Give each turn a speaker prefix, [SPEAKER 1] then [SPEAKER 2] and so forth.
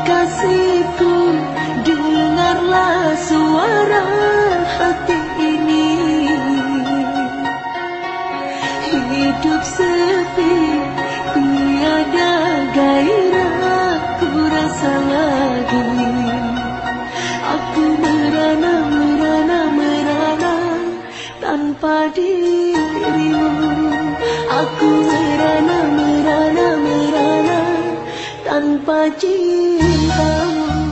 [SPEAKER 1] kekasihku Dengarlah suara hati ini. Hidup sepi Tiada gairah Ku rasa lagi. Aku merana, merana, merana Tanpa dirimu. Aku merana, merana, merana tanpa cintamu